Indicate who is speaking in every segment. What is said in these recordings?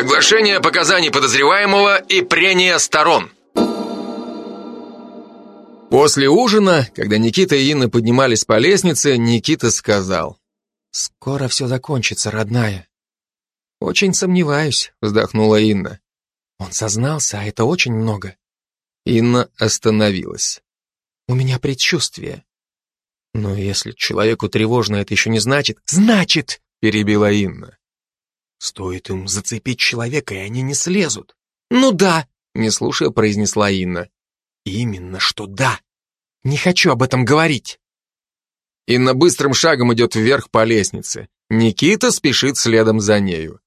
Speaker 1: Оглашение показаний подозреваемого и прения сторон. После ужина, когда Никита и Инна поднимались по лестнице, Никита сказал. «Скоро все закончится, родная». «Очень сомневаюсь», — вздохнула Инна. «Он сознался, а это очень много». Инна остановилась. «У меня предчувствие». «Но если человеку тревожно, это еще не значит...» «Значит!» — перебила Инна. «Стоит им зацепить человека, и они не слезут». «Ну да», — не слушая, произнесла Инна. Именно что да. Не хочу об этом говорить. Инна быстрым шагом идет вверх по лестнице. Никита спешит следом за нею.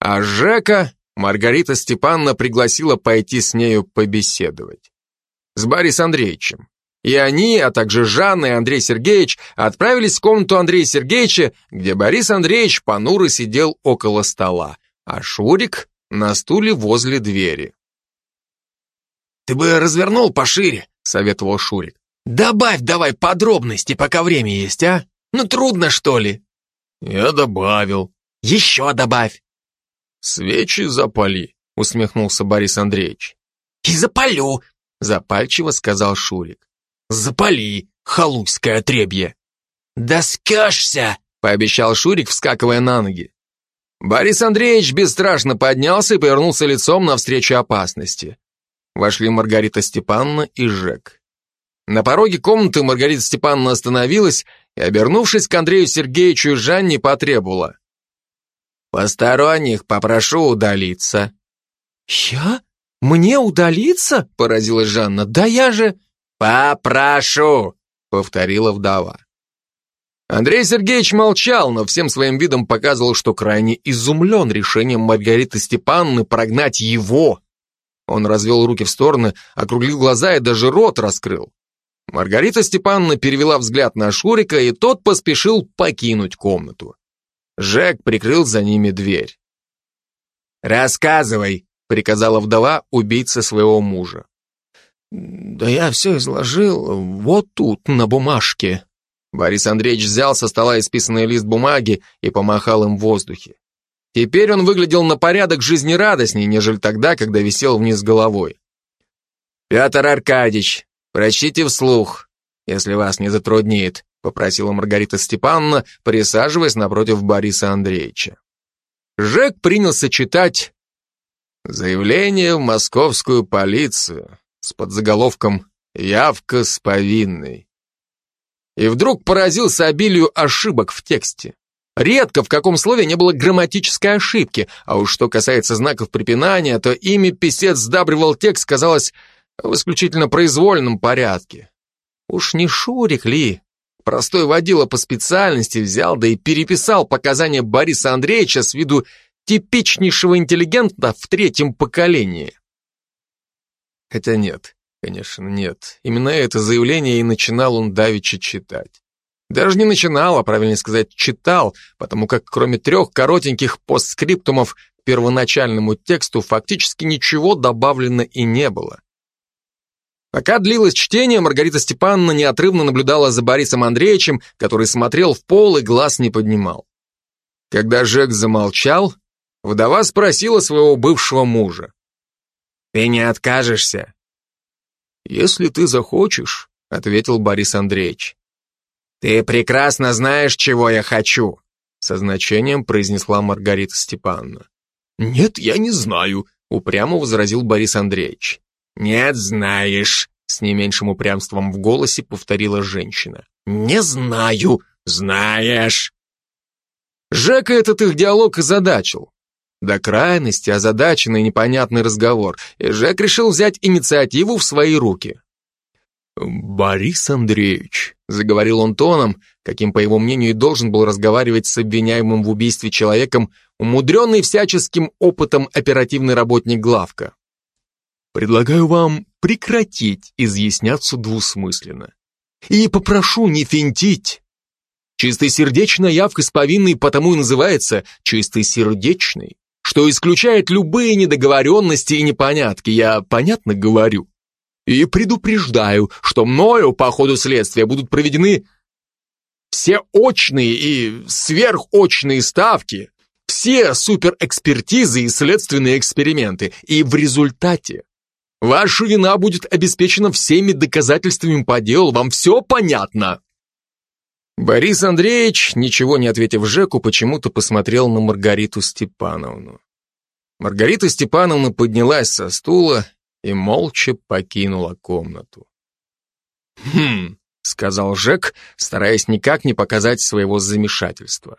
Speaker 1: А Жека Маргарита Степановна пригласила пойти с нею побеседовать. С Борисом Андреевичем. И они, а также Жанна и Андрей Сергеевич отправились в комнату Андрея Сергеевича, где Борис Андреевич понуро сидел около стола, а Шурик на стуле возле двери.
Speaker 2: «Ты бы развернул пошире», — советовал Шурик. «Добавь давай подробности, пока время есть, а? Ну трудно, что ли?»
Speaker 1: «Я добавил».
Speaker 2: «Еще добавь».
Speaker 1: «Свечи запали», — усмехнулся Борис Андреевич.
Speaker 2: «И запалю», —
Speaker 1: запальчиво сказал Шурик.
Speaker 2: «Запали, халуйское отребье». «Да скажешься», —
Speaker 1: пообещал Шурик, вскакивая на ноги. Борис Андреевич бесстрашно поднялся и повернулся лицом навстречу опасности. Вошли Маргарита Степановна и Жек. На пороге комнаты Маргарита Степановна остановилась и, обернувшись к Андрею Сергеевичу и Жанне, потребовала. «Посторонних попрошу удалиться».
Speaker 2: «Я? Мне удалиться?» – поразилась Жанна. «Да я же...»
Speaker 1: «Попрошу», — повторила вдова. Андрей Сергеевич молчал, но всем своим видом показывал, что крайне изумлен решением Маргариты Степановны прогнать его, он развел руки в стороны, округлил глаза и даже рот раскрыл. Маргарита Степановна перевела взгляд на Шурика, и тот поспешил покинуть комнату. Жек прикрыл за ними дверь. «Рассказывай», — приказала вдова убийца своего мужа.
Speaker 2: «Да я все изложил вот тут, на бумажке».
Speaker 1: Борис Андреевич взял со стола исписанный лист бумаги и помахал им в воздухе. Теперь он выглядел на порядок жизнерадостней, нежели тогда, когда висел вниз головой. «Петр Аркадьевич, прочтите вслух, если вас не затруднит», попросила Маргарита Степановна, присаживаясь напротив Бориса Андреевича. Жек принялся читать заявление в московскую полицию с подзаголовком «Явка с повинной». И вдруг поразился обилию ошибок в тексте. Редко в каком слове не было грамматической ошибки, а уж что касается знаков препинания, то ими писец сдабривал текст, казалось, в исключительно произвольном порядке. Уж не Шурик ли? Простой водила по специальности взял, да и переписал показания Бориса Андреевича с виду типичнейшего интеллигента в третьем поколении. Хотя нет, конечно, нет. Именно это заявление и начинал он давеча читать. Даже не начинал, а правильнее сказать, читал, потому как кроме трех коротеньких постскриптумов к первоначальному тексту фактически ничего добавлено и не было. Пока длилось чтение, Маргарита Степановна неотрывно наблюдала за Борисом Андреевичем, который смотрел в пол и глаз не поднимал. Когда Жек замолчал, вдова спросила своего бывшего мужа. «Ты не откажешься?» «Если ты захочешь», — ответил Борис Андреевич. «Ты прекрасно знаешь, чего я хочу», со значением произнесла Маргарита Степановна.
Speaker 2: «Нет, я не знаю», упрямо возразил Борис Андреевич.
Speaker 1: «Нет, знаешь», с не меньшим упрямством в голосе повторила женщина.
Speaker 2: «Не знаю, знаешь».
Speaker 1: Жека этот их диалог озадачил. До крайности озадаченный непонятный разговор, и Жек решил взять инициативу в свои руки.
Speaker 2: «Борис Андреевич», —
Speaker 1: заговорил он тоном, каким, по его мнению, и должен был разговаривать с обвиняемым в убийстве человеком, умудренный всяческим опытом оперативный работник главка.
Speaker 2: «Предлагаю вам прекратить изъясняться двусмысленно. И попрошу не финтить. Чистосердечная явка с повинной потому и называется чистосердечной, что исключает любые недоговоренности и непонятки, я понятно говорю?» И предупреждаю, что мною по ходу следствия будут проведены все очные и сверхочные ставки, Все суперэкспертизы и следственные эксперименты. И в результате ваша вина будет обеспечена всеми доказательствами по делу. Вам все понятно?
Speaker 1: Борис Андреевич, ничего не ответив Жеку, почему-то посмотрел на Маргариту Степановну. Маргарита Степановна поднялась со стула и молча покинула комнату. «Хм», — сказал Жек, стараясь никак не показать своего замешательства.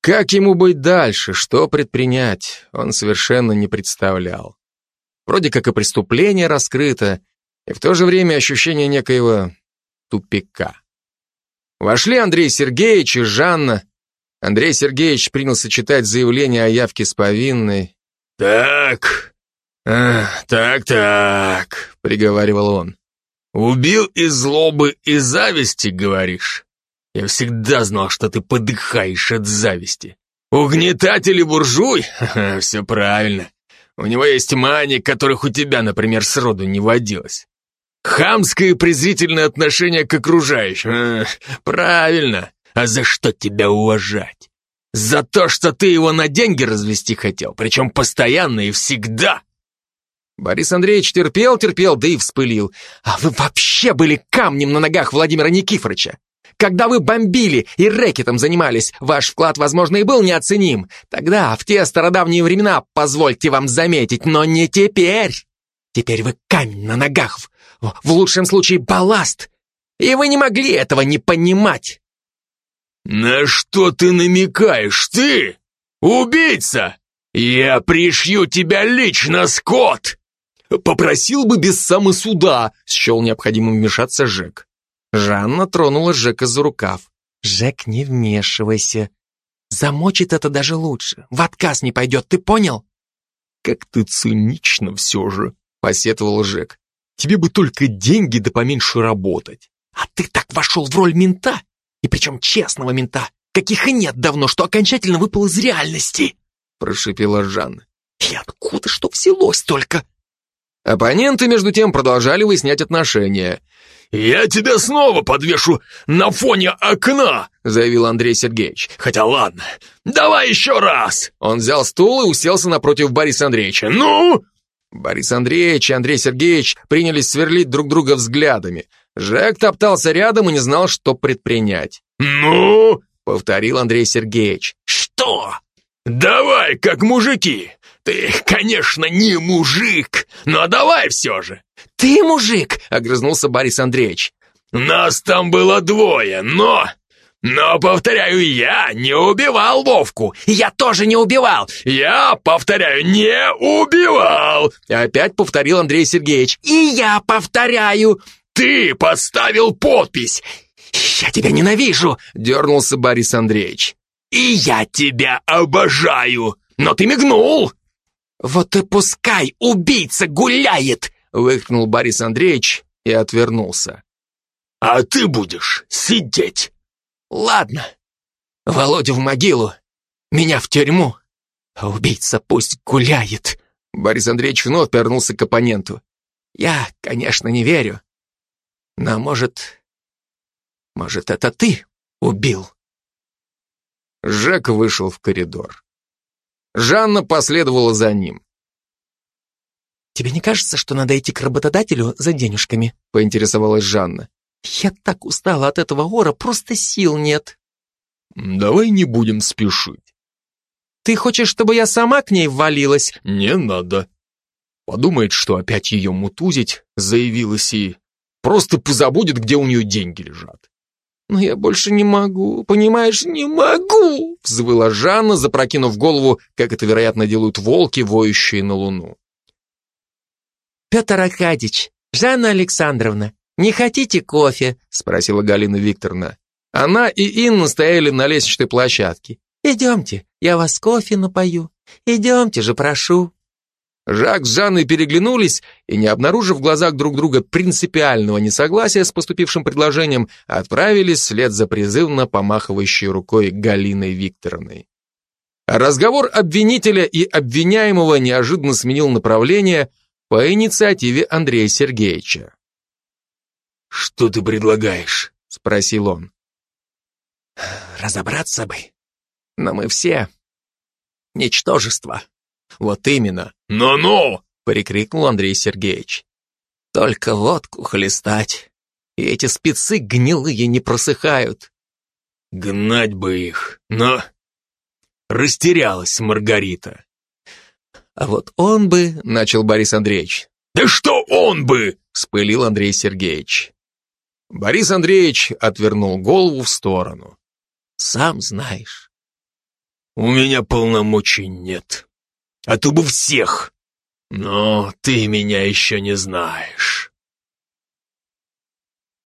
Speaker 1: Как ему быть дальше, что предпринять, он совершенно не представлял. Вроде как и преступление раскрыто, и в то же время ощущение некоего тупика. Вошли Андрей Сергеевич и Жанна. Андрей Сергеевич принялся читать заявление о явке с повинной.
Speaker 3: «Так, так-так», — приговаривал он. «Убил из злобы и зависти, говоришь? Я всегда знал, что ты подыхаешь от зависти. Угнетатель и буржуй? Все правильно. У него есть мани, которых у тебя, например, сроду не водилось. Хамское и презрительное отношение к окружающим. Правильно. А за что тебя уважать? За то, что ты его на деньги развести хотел, причем постоянно и всегда.
Speaker 1: Борис Андреевич терпел, терпел, да и вспылил. А вы вообще были камнем на ногах Владимира Никифоровича. Когда вы бомбили и рэкетом занимались, ваш вклад, возможно, и был неоценим. Тогда, в те стародавние времена, позвольте вам заметить, но не теперь. Теперь вы камень на ногах, в лучшем случае балласт. И вы не могли этого не понимать.
Speaker 3: На что ты намекаешь, ты? Убийца! Я пришью тебя лично, Скотт!
Speaker 1: Попросил бы без самосуда, счел необходимым вмешаться Жек. Жанна тронула Жека за рукав. «Жек, не вмешивайся. Замочит это даже лучше. В отказ не пойдет, ты понял?»
Speaker 2: «Как ты цинично все же», — посетовал Жек. Тебе бы только деньги да поменьше работать.
Speaker 1: А ты так вошел в роль мента, и причем честного мента, каких и нет давно, что окончательно выпал из реальности, прошипела Жанна. И откуда что взялось только? Оппоненты, между тем, продолжали выяснять отношения.
Speaker 3: «Я тебя снова подвешу на фоне окна!» заявил Андрей Сергеевич. «Хотя ладно, давай еще раз!»
Speaker 1: Он взял стул и уселся напротив Бориса Андреевича.
Speaker 3: «Ну,
Speaker 1: Борис Андреевич и Андрей Сергеевич принялись сверлить друг друга взглядами. Жек топтался рядом и не знал, что предпринять.
Speaker 3: «Ну?»
Speaker 1: — повторил Андрей Сергеевич.
Speaker 3: «Что? Давай, как мужики. Ты, конечно, не мужик, но давай все же».
Speaker 1: «Ты мужик!» — огрызнулся Борис Андреевич.
Speaker 3: «Нас там было двое, но но, повторяю, я не убивал Вовку.
Speaker 1: Я тоже не убивал.
Speaker 3: Я, повторяю, не убивал.
Speaker 1: Опять повторил Андрей Сергеевич. И я повторяю.
Speaker 3: Ты поставил подпись.
Speaker 1: Я тебя ненавижу, дернулся Борис Андреевич.
Speaker 3: И я тебя обожаю. Но ты мигнул.
Speaker 1: Вот и пускай убийца гуляет, выкрикнул Борис Андреевич и отвернулся.
Speaker 3: А ты будешь сидеть.
Speaker 1: Ладно. Володю в могилу, меня в тюрьму. А убийца пусть гуляет. Борис Андреевич вновь повернулся к оппоненту. Я, конечно, не верю. Но может... Может, это ты убил? Жек вышел в коридор. Жанна последовала за ним. «Тебе не кажется, что надо идти к работодателю за денежками?» — поинтересовалась Жанна. Я так устала от этого ора, просто сил нет.
Speaker 2: Давай не будем спешить.
Speaker 1: Ты хочешь, чтобы я сама к ней ввалилась?
Speaker 2: Не надо. Подумает, что опять ее мутузить, заявилась и просто позабудет, где у нее деньги лежат.
Speaker 1: «Но я больше не могу, понимаешь, не могу!» взвыла Жанна, запрокинув голову, как это, вероятно, делают волки, воющие на луну. «Петр Аркадьевич, Жанна Александровна, «Не хотите кофе?» — спросила Галина Викторовна. Она и Инна стояли на лестничной площадке. «Идемте, я вас кофе напою. Идемте же, прошу». Жак с Жанной переглянулись и, не обнаружив в глазах друг друга принципиального несогласия с поступившим предложением, отправились вслед за призывно помахивающей рукой Галиной Викторовной. разговор обвинителя и обвиняемого неожиданно сменил направление по инициативе Андрея Сергеевича.
Speaker 3: «Что ты предлагаешь?»
Speaker 1: — спросил он. «Разобраться бы. Но мы все Ничтожество. Вот именно.
Speaker 3: «Ну-ну!»
Speaker 1: — прикрикнул Андрей Сергеевич. Только водку хлестать. И эти спецы гнилые не просыхают.
Speaker 3: Гнать бы их, но... Растерялась Маргарита.
Speaker 1: А вот он бы, — начал Борис Андреевич.
Speaker 3: Да что он бы?
Speaker 1: — вспылил Андрей Сергеевич. Борис Андреевич отвернул голову в сторону. Сам знаешь.
Speaker 3: У меня полномочий нет. А то бы всех. Но ты меня еще не знаешь.